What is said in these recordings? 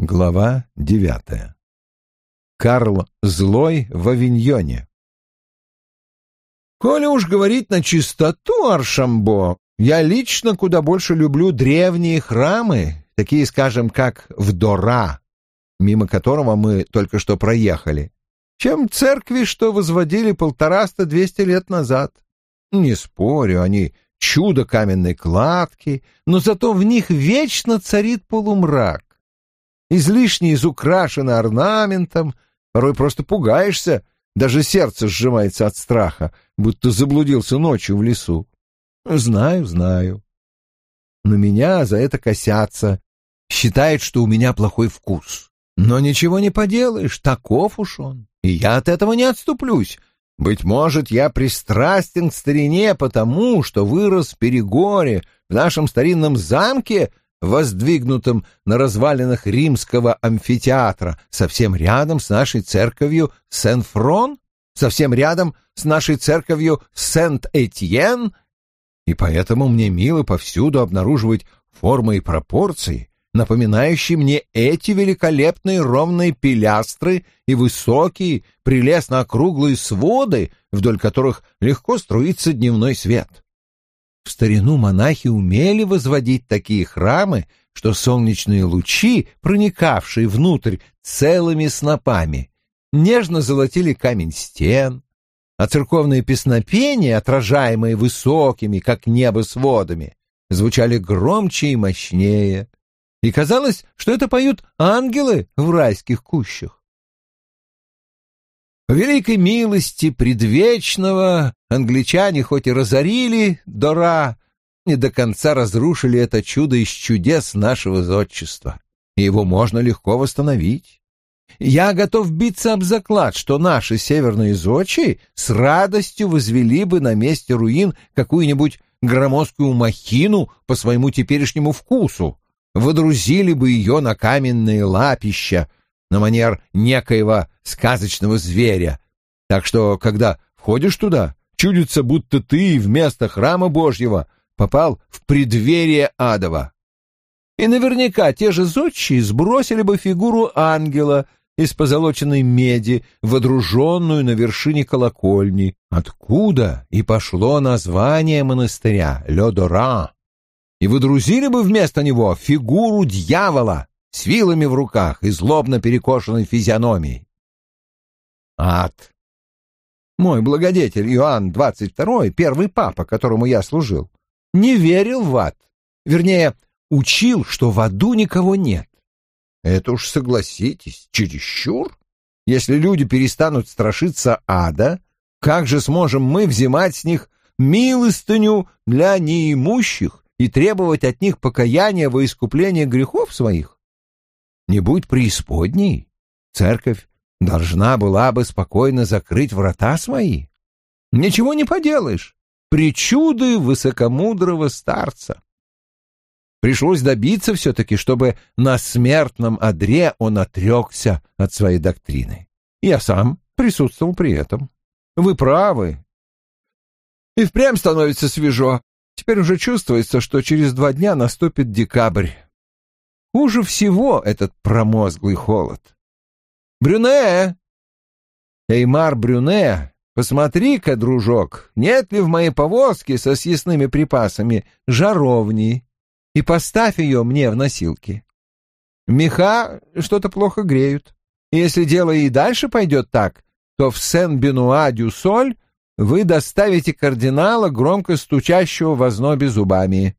Глава девятая. Карл Злой в Авиньоне. Коли уж говорить на чистоту, Аршамбо, я лично куда больше люблю древние храмы, такие, скажем, как в Дора, мимо которого мы только что проехали, чем церкви, что возводили полтораста-двести лет назад. Не спорю, они чудо каменной кладки, но зато в них вечно царит полумрак излишне изукрашена орнаментом, порой просто пугаешься, даже сердце сжимается от страха, будто заблудился ночью в лесу. Знаю, знаю. Но меня за это косятся, считают, что у меня плохой вкус. Но ничего не поделаешь, таков уж он, и я от этого не отступлюсь. Быть может, я пристрастен к старине потому, что вырос в Перегоре, в нашем старинном замке, воздвигнутом на развалинах римского амфитеатра, совсем рядом с нашей церковью Сен-Фрон, совсем рядом с нашей церковью Сент-Этьен, и поэтому мне мило повсюду обнаруживать формы и пропорции, напоминающие мне эти великолепные ровные пилястры и высокие, прелестно округлые своды, вдоль которых легко струится дневной свет. В старину монахи умели возводить такие храмы, что солнечные лучи, проникавшие внутрь целыми снопами, нежно золотили камень стен, а церковные песнопения, отражаемые высокими, как небо, сводами, звучали громче и мощнее, и казалось, что это поют ангелы в райских кущах. По великой милости предвечного англичане хоть и разорили Дора, не до конца разрушили это чудо из чудес нашего зодчества, и его можно легко восстановить. Я готов биться об заклад, что наши северные зодчи с радостью возвели бы на месте руин какую-нибудь громоздкую махину по своему теперешнему вкусу, водрузили бы ее на каменные лапища, на манер некоего сказочного зверя. Так что, когда входишь туда, чудится, будто ты вместо храма Божьего попал в преддверие адова. И наверняка те же зодчие сбросили бы фигуру ангела из позолоченной меди, водруженную на вершине колокольни, откуда и пошло название монастыря Ледора, и выдрузили бы вместо него фигуру дьявола, с вилами в руках и злобно перекошенной физиономией. Ад. Мой благодетель Иоанн XXII, первый папа, которому я служил, не верил в ад. Вернее, учил, что в аду никого нет. Это уж согласитесь, чересчур. Если люди перестанут страшиться ада, как же сможем мы взимать с них милостыню для неимущих и требовать от них покаяния во искупление грехов своих? Не будь преисподней, церковь должна была бы спокойно закрыть врата свои. Ничего не поделаешь. Причуды высокомудрого старца. Пришлось добиться все-таки, чтобы на смертном одре он отрекся от своей доктрины. Я сам присутствовал при этом. Вы правы. И впрямь становится свежо. Теперь уже чувствуется, что через два дня наступит декабрь. Хуже всего этот промозглый холод. «Брюне!» «Эймар Брюне, посмотри-ка, дружок, нет ли в моей повозке со съестными припасами жаровни, и поставь ее мне в носилки. Меха что-то плохо греют. Если дело и дальше пойдет так, то в Сен-Бенуа-Дю-Соль вы доставите кардинала, громко стучащего в ознобе зубами.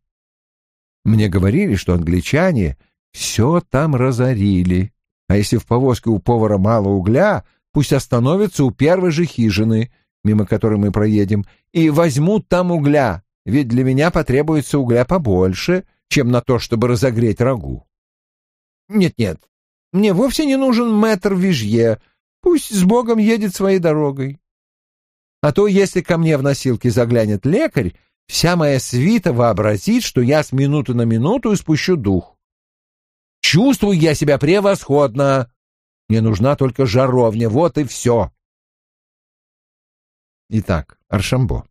Мне говорили, что англичане все там разорили. А если в повозке у повара мало угля, пусть остановятся у первой же хижины, мимо которой мы проедем, и возьмут там угля, ведь для меня потребуется угля побольше, чем на то, чтобы разогреть рагу. Нет-нет, мне вовсе не нужен мэтр Вижье, пусть с Богом едет своей дорогой. А то, если ко мне в носилке заглянет лекарь, вся моя свита вообразит, что я с минуты на минуту испущу дух. Чувствую я себя превосходно. Мне нужна только жаровня, вот и все. Итак, Аршамбо,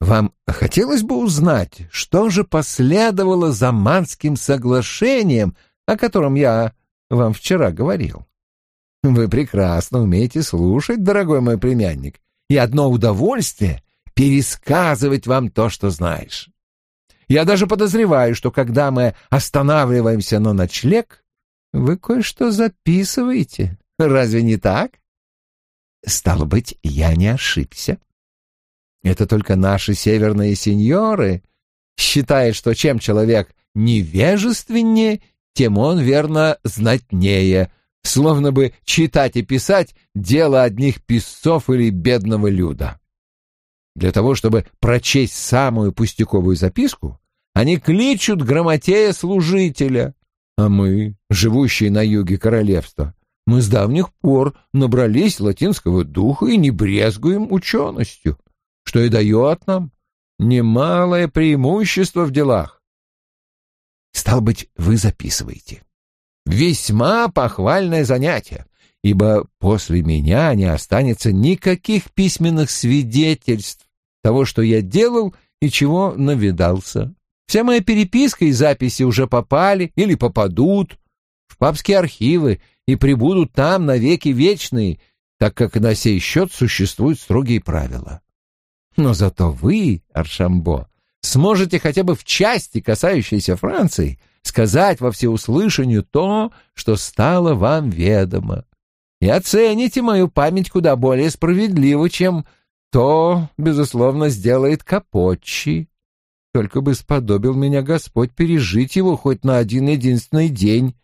вам хотелось бы узнать, что же последовало за Манским соглашением, о котором я вам вчера говорил. Вы прекрасно умеете слушать, дорогой мой племянник, и одно удовольствие — пересказывать вам то, что знаешь. Я даже подозреваю, что когда мы останавливаемся на ночлег, вы кое-что записываете. Разве не так? Стало быть, я не ошибся. Это только наши северные сеньоры считают, что чем человек невежественнее, тем он, верно, знатнее, словно бы читать и писать — дело одних писцов или бедного люда. Для того, чтобы прочесть самую пустяковую записку, они кличут грамотея служителя, а мы, живущие на юге королевства, мы с давних пор набрались латинского духа и не брезгуем ученостью, что и дает нам немалое преимущество в делах. Стал быть, вы записываете. Весьма похвальное занятие, ибо после меня не останется никаких письменных свидетельств того, что я делал и чего навидался. Вся моя переписка и записи уже попали или попадут в папские архивы и прибудут там навеки вечные, так как на сей счет существуют строгие правила. Но зато вы, Аршамбо, сможете хотя бы в части, касающейся Франции, сказать во всеуслышанию то, что стало вам ведомо. И оцените мою память куда более справедливо, чем то, безусловно, сделает Капотчи. Только бы сподобил меня Господь пережить его хоть на один единственный день,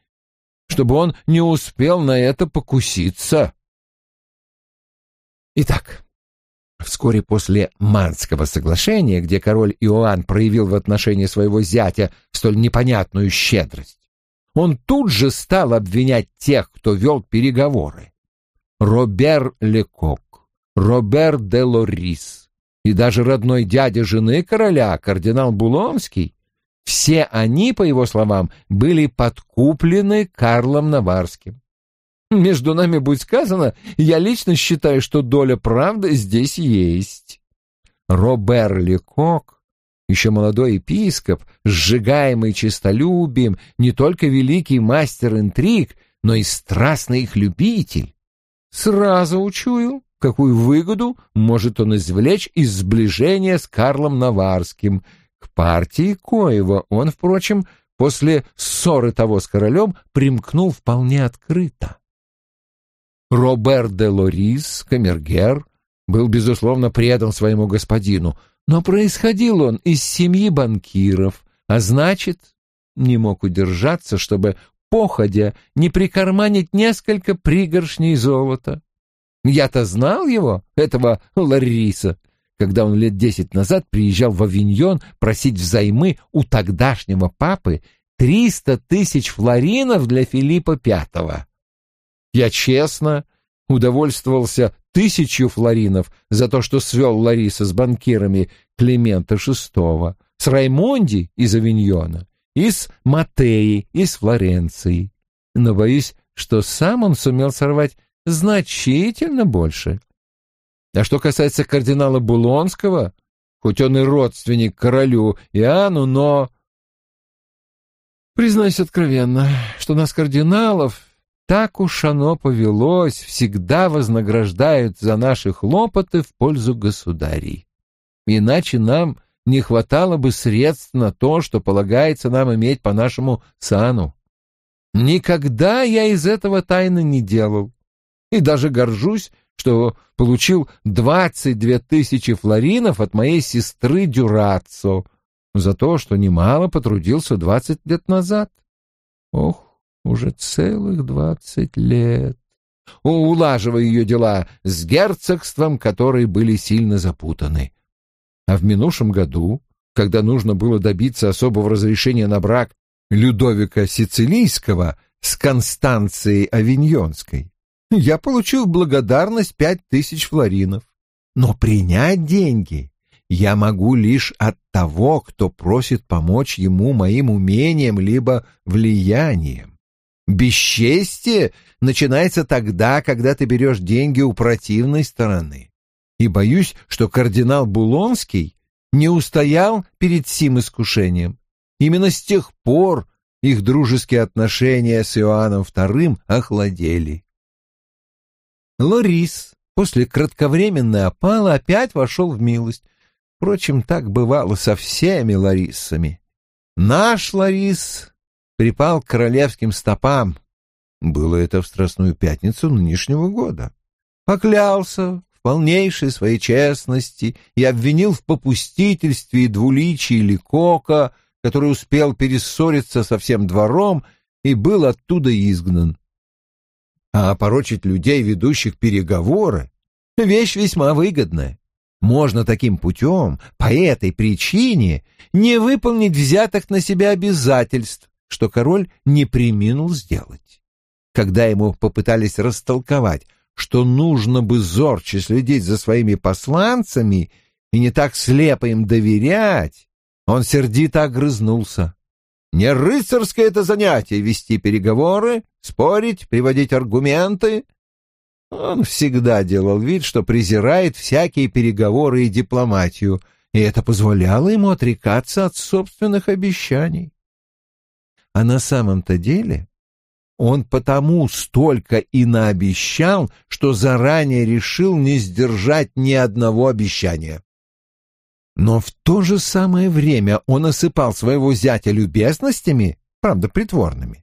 чтобы он не успел на это покуситься. Итак, Вскоре после Манского соглашения, где король Иоанн проявил в отношении своего зятя столь непонятную щедрость, он тут же стал обвинять тех, кто вел переговоры. Робер Лекок, Робер де Лорис и даже родной дядя жены короля, кардинал Булонский, все они, по его словам, были подкуплены Карлом Наварским. Между нами будь сказано, я лично считаю, что доля правды здесь есть. Робер Лекок, еще молодой епископ, сжигаемый честолюбием, не только великий мастер интриг, но и страстный их любитель, сразу учуял, какую выгоду может он извлечь из сближения с Карлом Наварским, к партии коего он, впрочем, после ссоры того с королем примкнул вполне открыто. Робер де Лорис, камергер, был, безусловно, предан своему господину, но происходил он из семьи банкиров, а значит, не мог удержаться, чтобы, походя, не прикарманить несколько пригоршней золота. Я-то знал его, этого Лариса, когда он лет десять назад приезжал в Авиньон просить взаймы у тогдашнего папы триста тысяч флоринов для Филиппа Пятого. Я честно удовольствовался тысячу флоринов за то, что свел Лариса с банкирами Климента VI, с Раймонди из Авиньона, и с Матеи из Флоренции. Но боюсь, что сам он сумел сорвать значительно больше. А что касается кардинала Булонского, хоть он и родственник королю Иоанну, но... Признаюсь откровенно, что нас, кардиналов, так уж оно повелось, всегда вознаграждают за наши хлопоты в пользу государей. Иначе нам не хватало бы средств на то, что полагается нам иметь по нашему сану. Никогда я из этого тайны не делал. И даже горжусь, что получил двадцать две тысячи флоринов от моей сестры Дюраццо за то, что немало потрудился двадцать лет назад. Ох, уже целых двадцать лет, улаживая ее дела с герцогством, которые были сильно запутаны. А в минувшем году, когда нужно было добиться особого разрешения на брак Людовика Сицилийского с Констанцией Авиньонской, я получил благодарность пять тысяч флоринов. Но принять деньги я могу лишь от того, кто просит помочь ему моим умением либо влиянием. Бесчестие начинается тогда, когда ты берешь деньги у противной стороны. И боюсь, что кардинал Булонский не устоял перед сим искушением. Именно с тех пор их дружеские отношения с Иоанном II охладели. Лорис после кратковременной опалы опять вошел в милость. Впрочем, так бывало со всеми Ларисами. Наш Ларис припал к королевским стопам. Было это в Страстную Пятницу нынешнего года. Поклялся в полнейшей своей честности и обвинил в попустительстве и двуличии Ликока, который успел перессориться со всем двором и был оттуда изгнан. А опорочить людей, ведущих переговоры, — вещь весьма выгодная. Можно таким путем, по этой причине, не выполнить взятых на себя обязательств, что король не приминул сделать. Когда ему попытались растолковать, что нужно бы зорче следить за своими посланцами и не так слепо им доверять, он сердито огрызнулся. Не рыцарское это занятие — вести переговоры, спорить, приводить аргументы. Он всегда делал вид, что презирает всякие переговоры и дипломатию, и это позволяло ему отрекаться от собственных обещаний. А на самом-то деле он потому столько и наобещал, что заранее решил не сдержать ни одного обещания. Но в то же самое время он осыпал своего зятя любезностями, правда, притворными.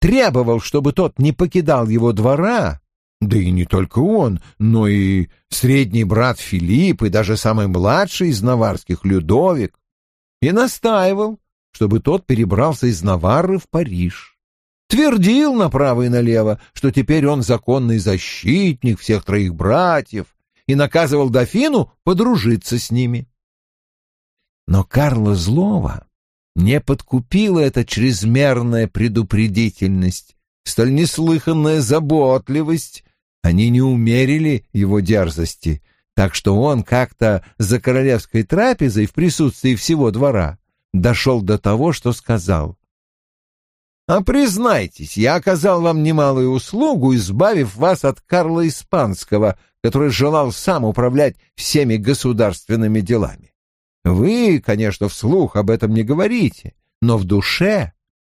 Требовал, чтобы тот не покидал его двора, да и не только он, но и средний брат Филипп и даже самый младший из наварских Людовик, и настаивал, чтобы тот перебрался из Наварры в Париж. Твердил направо и налево, что теперь он законный защитник всех троих братьев, и наказывал дофину подружиться с ними. Но Карла Злова не подкупила эта чрезмерная предупредительность, столь неслыханная заботливость, они не умерили его дерзости, так что он как-то за королевской трапезой в присутствии всего двора дошел до того, что сказал. «А признайтесь, я оказал вам немалую услугу, избавив вас от Карла Испанского, который желал сам управлять всеми государственными делами. Вы, конечно, вслух об этом не говорите, но в душе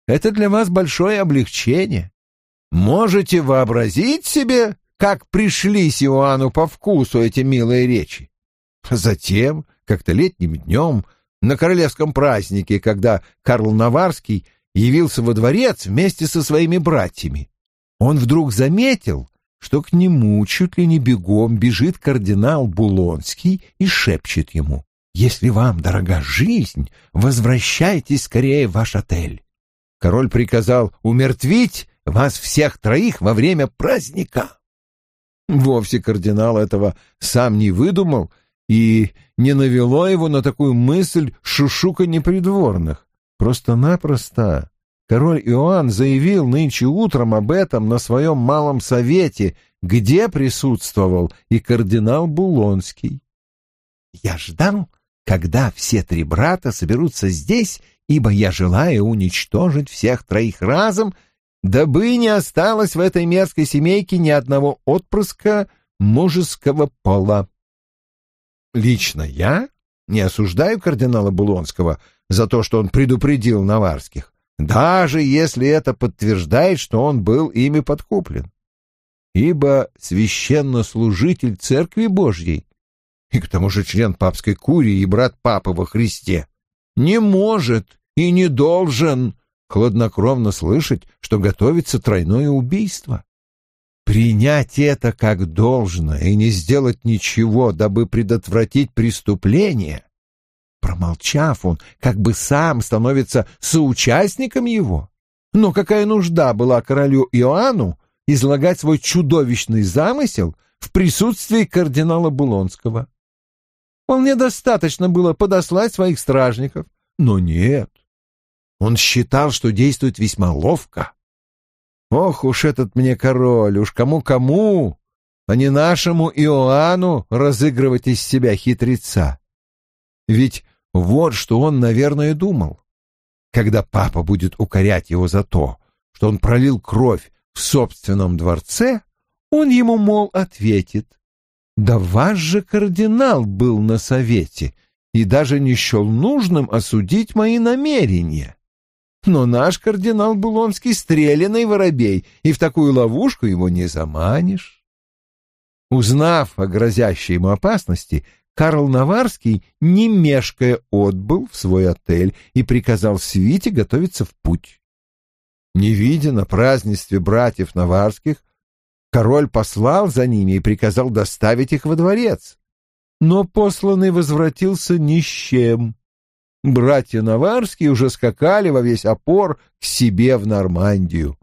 это для вас большое облегчение. Можете вообразить себе, как пришлись Иоанну по вкусу эти милые речи? Затем, как-то летним днем, на королевском празднике, когда Карл Наварский явился во дворец вместе со своими братьями. Он вдруг заметил, что к нему чуть ли не бегом бежит кардинал Булонский и шепчет ему, «Если вам дорога жизнь, возвращайтесь скорее в ваш отель». Король приказал умертвить вас всех троих во время праздника. Вовсе кардинал этого сам не выдумал и не навело его на такую мысль шушука непридворных. Просто-напросто король Иоанн заявил нынче утром об этом на своем малом совете, где присутствовал и кардинал Булонский. «Я ждал, когда все три брата соберутся здесь, ибо я желаю уничтожить всех троих разом, дабы не осталось в этой мерзкой семейке ни одного отпрыска мужеского пола. Лично я не осуждаю кардинала Булонского за то, что он предупредил Наварских, даже если это подтверждает, что он был ими подкуплен. Ибо священнослужитель Церкви Божьей и к тому же член папской курии и брат папы во Христе не может и не должен хладнокровно слышать, что готовится тройное убийство. Принять это как должно и не сделать ничего, дабы предотвратить преступление. Промолчав, он как бы сам становится соучастником его. Но какая нужда была королю Иоанну излагать свой чудовищный замысел в присутствии кардинала Булонского? Вполне достаточно было подослать своих стражников, но нет. Он считал, что действует весьма ловко. Ох уж этот мне король, уж кому-кому, а не нашему Иоанну разыгрывать из себя хитреца. Ведь вот что он, наверное, думал. Когда папа будет укорять его за то, что он пролил кровь в собственном дворце, он ему, мол, ответит. Да ваш же кардинал был на совете и даже не счел нужным осудить мои намерения. Но наш кардинал Булонский стреляный воробей, и в такую ловушку его не заманишь. Узнав о грозящей ему опасности, Карл Наварский, не мешкая, отбыл в свой отель и приказал свите готовиться в путь. Не видя на празднестве братьев Наварских, король послал за ними и приказал доставить их во дворец. Но посланный возвратился ни с чем. Братья Наварские уже скакали во весь опор к себе в Нормандию.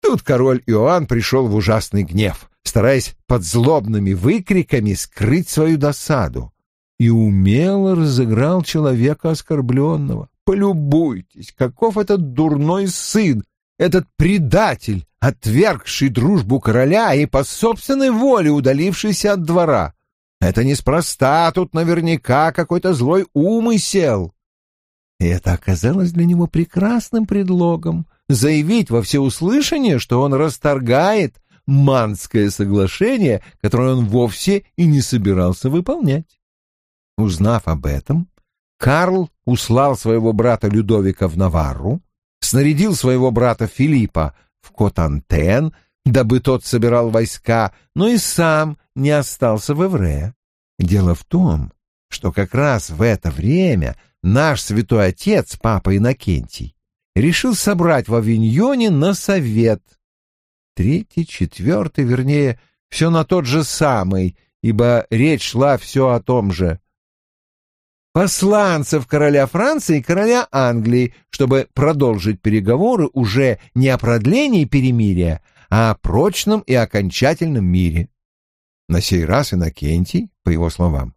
Тут король Иоанн пришел в ужасный гнев, стараясь под злобными выкриками скрыть свою досаду, и умело разыграл человека оскорбленного. Полюбуйтесь, каков этот дурной сын, этот предатель, отвергший дружбу короля и по собственной воле удалившийся от двора. Это неспроста, тут наверняка какой-то злой умысел. И это оказалось для него прекрасным предлогом заявить во всеуслышание, что он расторгает Манское соглашение, которое он вовсе и не собирался выполнять. Узнав об этом, Карл услал своего брата Людовика в Наварру, снарядил своего брата Филиппа в Котантен, дабы тот собирал войска, но и сам не остался в Эвре. Дело в том, что как раз в это время наш святой отец, папа Иннокентий, решил собрать в Авиньоне на совет. Третий, четвертый, вернее, все на тот же самый, ибо речь шла все о том же. Посланцев короля Франции и короля Англии, чтобы продолжить переговоры уже не о продлении перемирия, а о прочном и окончательном мире. На сей раз Иннокентий, по его словам,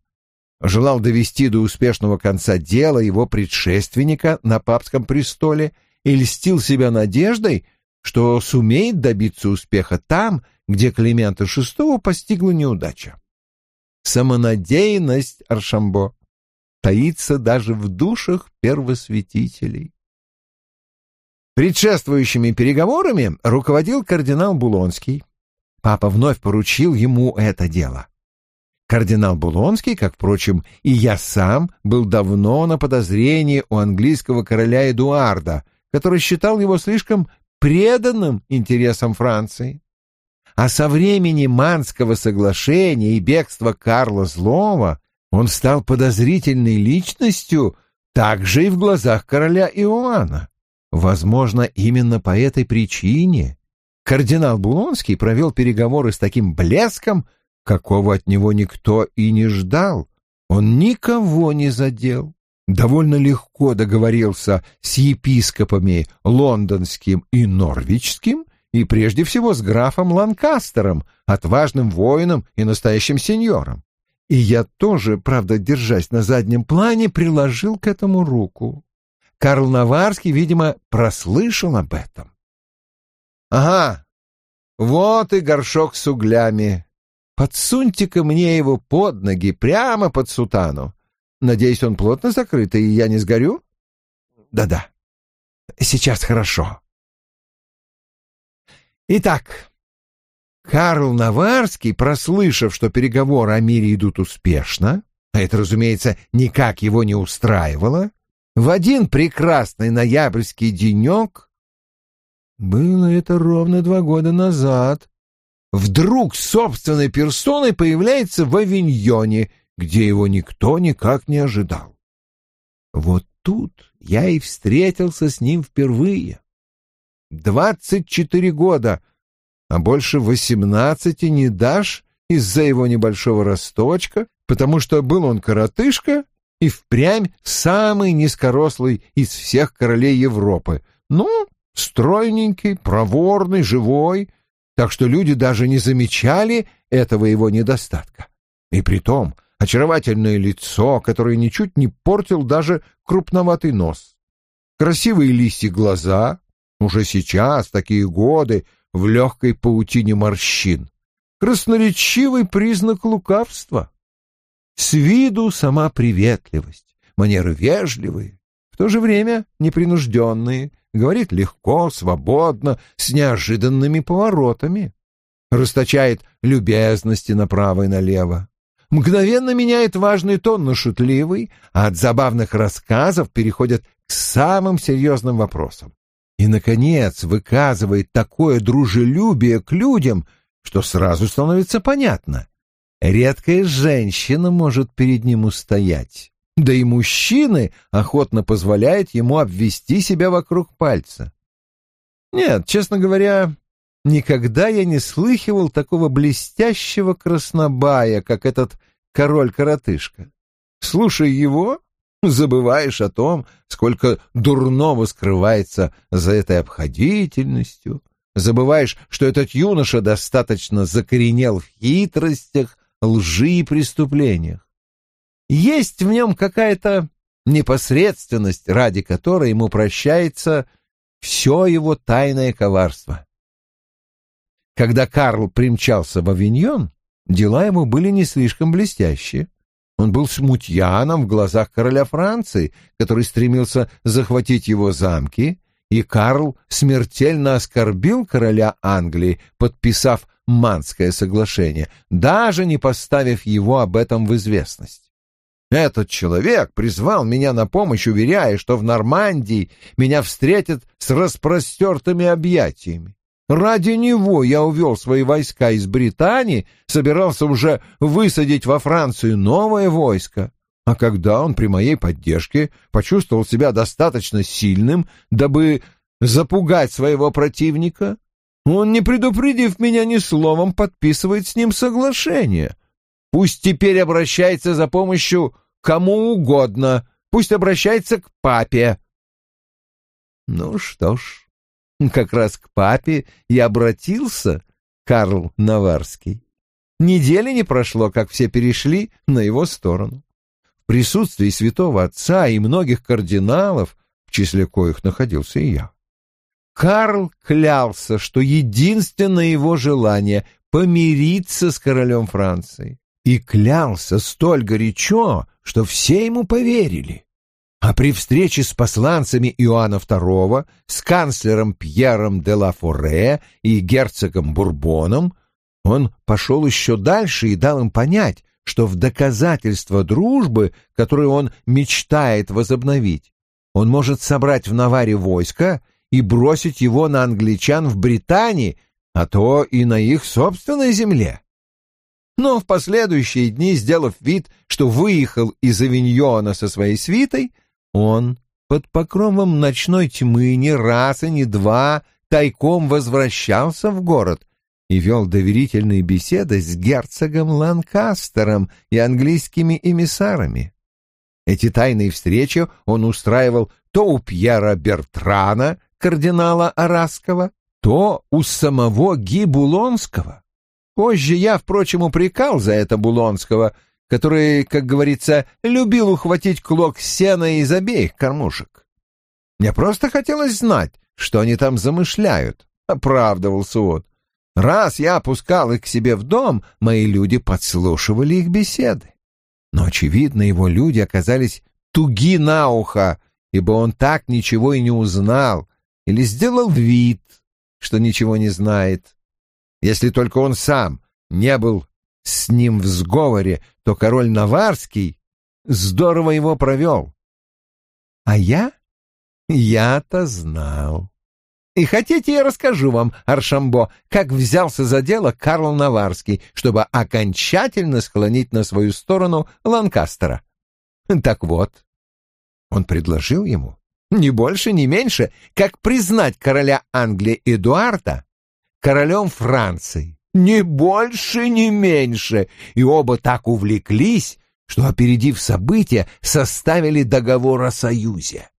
желал довести до успешного конца дела его предшественника на папском престоле и льстил себя надеждой, что сумеет добиться успеха там, где Климента VI постигла неудача. Самонадеянность Аршамбо таится даже в душах первосвятителей. Предшествующими переговорами руководил кардинал Булонский. Папа вновь поручил ему это дело. Кардинал Булонский, как, впрочем, и я сам, был давно на подозрении у английского короля Эдуарда, который считал его слишком преданным интересам Франции. А со времени Манского соглашения и бегства Карла Злого он стал подозрительной личностью также и в глазах короля Иоанна. Возможно, именно по этой причине кардинал Булонский провел переговоры с таким блеском, какого от него никто и не ждал. Он никого не задел. Довольно легко договорился с епископами лондонским и норвичским, и прежде всего с графом Ланкастером, отважным воином и настоящим сеньором. И я тоже, правда, держась на заднем плане, приложил к этому руку. Карл Наварский, видимо, прослышал об этом. «Ага, вот и горшок с углями. Подсуньте-ка мне его под ноги, прямо под сутану. Надеюсь, он плотно закрыт, и я не сгорю?» «Да-да, сейчас хорошо». Итак, Карл Наварский, прослышав, что переговоры о мире идут успешно, а это, разумеется, никак его не устраивало, в один прекрасный ноябрьский денек, было это ровно два года назад, вдруг собственной персоной появляется в Авиньоне, где его никто никак не ожидал. Вот тут я и встретился с ним впервые. Двадцать четыре года — а больше восемнадцати не дашь из-за его небольшого росточка, потому что был он коротышка и впрямь самый низкорослый из всех королей Европы. Ну, стройненький, проворный, живой, так что люди даже не замечали этого его недостатка. И при том очаровательное лицо, которое ничуть не портил даже крупноватый нос. Красивые листья глаза, уже сейчас, такие годы, в легкой паутине морщин. Красноречивый признак лукавства. С виду сама приветливость, манеры вежливые, в то же время непринужденные, говорит легко, свободно, с неожиданными поворотами. Расточает любезности направо и налево. Мгновенно меняет важный тон на шутливый, а от забавных рассказов переходят к самым серьезным вопросам. И, наконец, выказывает такое дружелюбие к людям, что сразу становится понятно. Редкая женщина может перед ним устоять. Да и мужчины охотно позволяют ему обвести себя вокруг пальца. Нет, честно говоря, никогда я не слыхивал такого блестящего краснобая, как этот король-коротышка. Слушай его, забываешь о том, сколько дурного скрывается за этой обходительностью, забываешь, что этот юноша достаточно закоренел в хитростях, лжи и преступлениях. Есть в нем какая-то непосредственность, ради которой ему прощается все его тайное коварство. Когда Карл примчался в Авиньон, дела ему были не слишком блестящие. Он был смутьяном в глазах короля Франции, который стремился захватить его замки, и Карл смертельно оскорбил короля Англии, подписав Манское соглашение, даже не поставив его об этом в известность. Этот человек призвал меня на помощь, уверяя, что в Нормандии меня встретят с распростертыми объятиями. Ради него я увел свои войска из Британии, собирался уже высадить во Францию новое войско. А когда он при моей поддержке почувствовал себя достаточно сильным, дабы запугать своего противника, он, не предупредив меня ни словом, подписывает с ним соглашение. Пусть теперь обращается за помощью кому угодно, пусть обращается к папе. Ну что ж, как раз к папе и обратился Карл Наварский. Недели не прошло, как все перешли на его сторону. В присутствии святого отца и многих кардиналов, в числе коих находился и я, Карл клялся, что единственное его желание — помириться с королем Франции. И клялся столь горячо, что все ему поверили. А при встрече с посланцами Иоанна II, с канцлером Пьером де ла Форе и герцогом Бурбоном, он пошел еще дальше и дал им понять, что в доказательство дружбы, которую он мечтает возобновить, он может собрать в Наваре войско и бросить его на англичан в Британии, а то и на их собственной земле. Но в последующие дни, сделав вид, что выехал из Авиньона со своей свитой, он под покровом ночной тьмы не раз и не два тайком возвращался в город и вел доверительные беседы с герцогом Ланкастером и английскими эмиссарами. Эти тайные встречи он устраивал то у Пьера Бертрана, кардинала Арасского, то у самого Ги Булонского. Позже я, впрочем, упрекал за это Булонского — который, как говорится, любил ухватить клок сена из обеих кормушек. Мне просто хотелось знать, что они там замышляют, — оправдывался он. Раз я опускал их к себе в дом, мои люди подслушивали их беседы. Но, очевидно, его люди оказались туги на ухо, ибо он так ничего и не узнал или сделал вид, что ничего не знает. Если только он сам не был с ним в сговоре, то король Наварский здорово его провел. А я? Я-то знал. И хотите, я расскажу вам, Аршамбо, как взялся за дело Карл Наварский, чтобы окончательно склонить на свою сторону Ланкастера. Так вот, он предложил ему ни больше, ни меньше, как признать короля Англии Эдуарда королем Франции ни больше, ни меньше, и оба так увлеклись, что, опередив события, составили договор о союзе.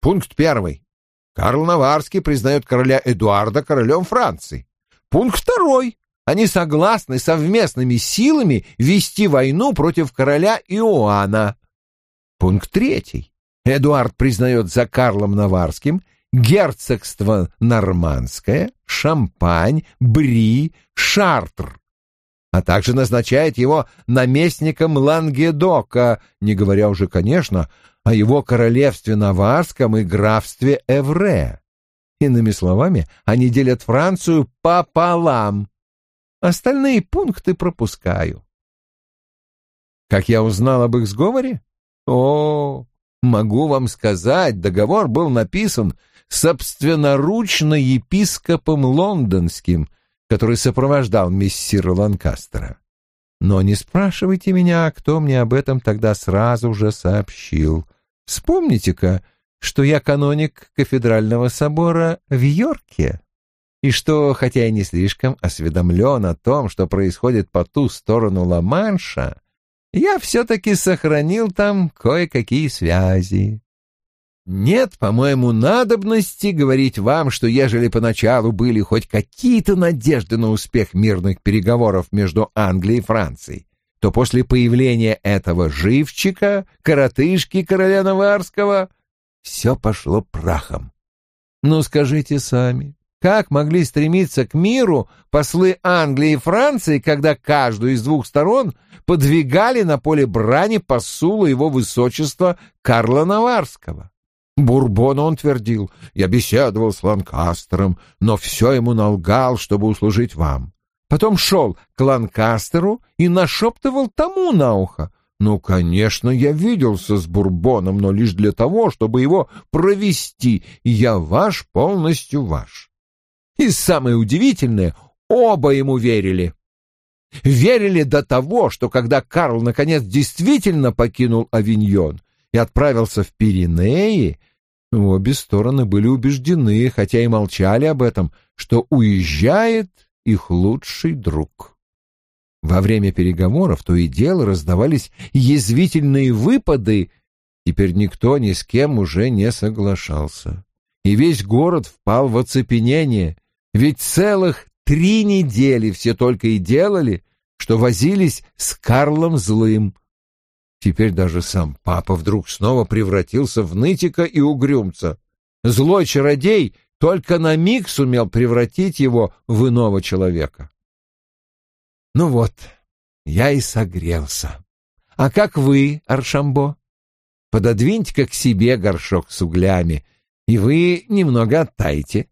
Пункт первый. Карл Наварский признает короля Эдуарда королем Франции. Пункт второй. Они согласны совместными силами вести войну против короля Иоанна. Пункт третий. Эдуард признает за Карлом Наварским герцогство Нормандское, Шампань, Бри, Шартр, а также назначает его наместником Лангедока, не говоря уже, конечно, о его королевстве Наварском и графстве Эвре. Иными словами, они делят Францию пополам. Остальные пункты пропускаю. Как я узнал об их сговоре? О, Могу вам сказать, договор был написан собственноручно епископом лондонским, который сопровождал мессира Ланкастера. Но не спрашивайте меня, кто мне об этом тогда сразу же сообщил. Вспомните-ка, что я каноник кафедрального собора в Йорке, и что, хотя я не слишком осведомлен о том, что происходит по ту сторону Ла-Манша, я все-таки сохранил там кое-какие связи. Нет, по-моему, надобности говорить вам, что ежели поначалу были хоть какие-то надежды на успех мирных переговоров между Англией и Францией, то после появления этого живчика, коротышки короля Наварского, все пошло прахом. Ну, скажите сами, как могли стремиться к миру послы Англии и Франции, когда каждую из двух сторон подвигали на поле брани посула его высочества Карла Наварского? Бурбону он твердил, я беседовал с Ланкастером, но все ему налгал, чтобы услужить вам. Потом шел к Ланкастеру и нашептывал тому на ухо. Ну, конечно, я виделся с Бурбоном, но лишь для того, чтобы его провести. Я ваш, полностью ваш. И самое удивительное, оба ему верили. Верили до того, что когда Карл наконец действительно покинул Авиньон и отправился в Пиренеи, Обе стороны были убеждены, хотя и молчали об этом, что уезжает их лучший друг. Во время переговоров то и дело раздавались язвительные выпады, теперь никто ни с кем уже не соглашался. И весь город впал в оцепенение, ведь целых три недели все только и делали, что возились с Карлом Злым, Теперь даже сам папа вдруг снова превратился в нытика и угрюмца. Злой чародей только на миг сумел превратить его в иного человека. Ну вот, я и согрелся. А как вы, Аршамбо? Пододвиньте-ка к себе горшок с углями, и вы немного оттаите.